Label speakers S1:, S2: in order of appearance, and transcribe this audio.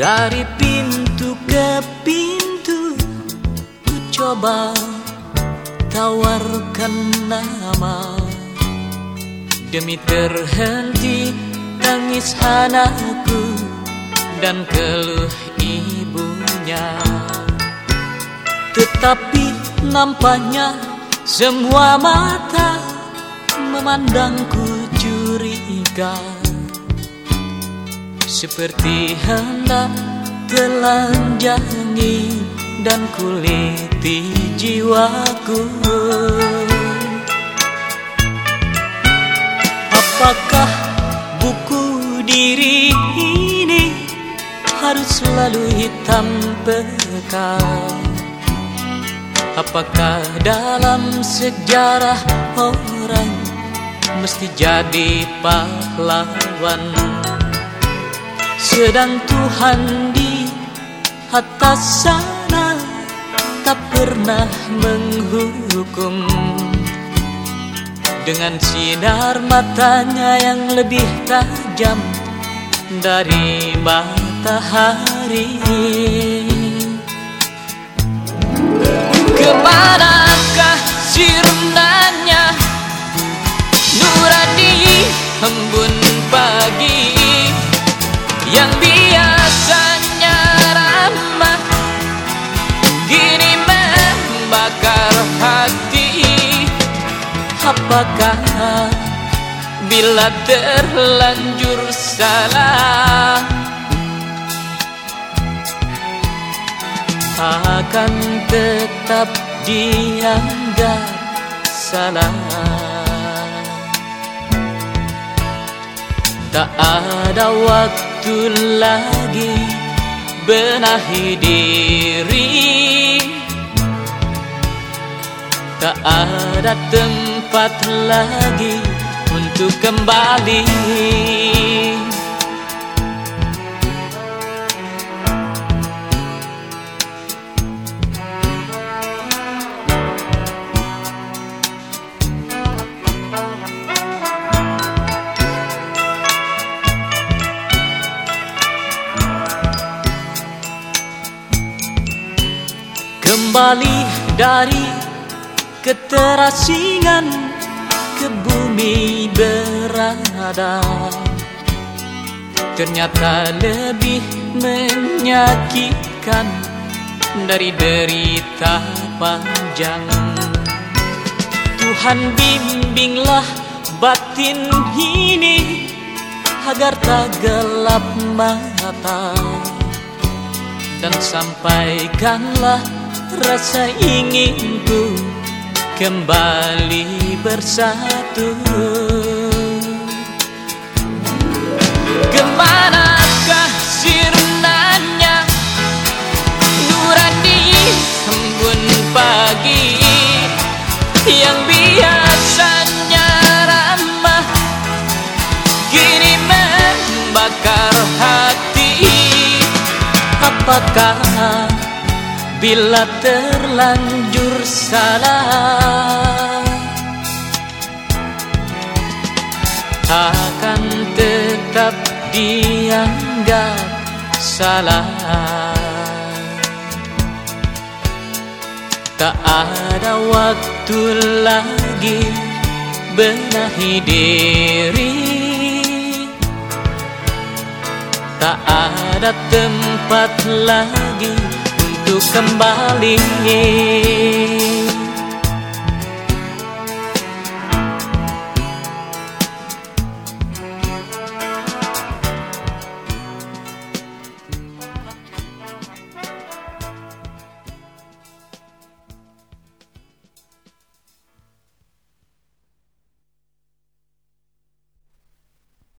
S1: Dari pintu ke pintu Ku coba tawarkan nama. Demi terhenti tangis anakku Dan keluh ibunya. Tetapi nampaknya semua mata Memandangku curiga Seperti hendak telanjangi dan kuliti jiwaku. Apakah buku diri ini harus selalu hitam pekat Apakah dalam sejarah orang mesti jadi pahlawan Sedang Tuhan di atas sana tak pernah menghukum. Dengan sinar matanya yang lebih tajam dari matahari. Ke manakah sirnanya Nurani embun Apakah bila terlanjur salah? Akan tetap dianggap salah. Tak ada waktu lagi benahi diri. Tak ada tempat lagi untuk kembali. Kembali dari keterasingan ke bumi berada. Ternyata lebih menyakitkan dari derita panjang. Tuhan bimbinglah batin ini agar tak gelap mata. Dan sampaikanlah rasa inginku kembali bersatu. Ke manakah sirnanya? Nurani embun pagi Yang biasanya ramah. Kini membakar hati. Apakah bila terlanjur salah akan tetap dianggap salah. Tak ada waktu lagi benahi diri. Tak ada tempat lagi untuk kembali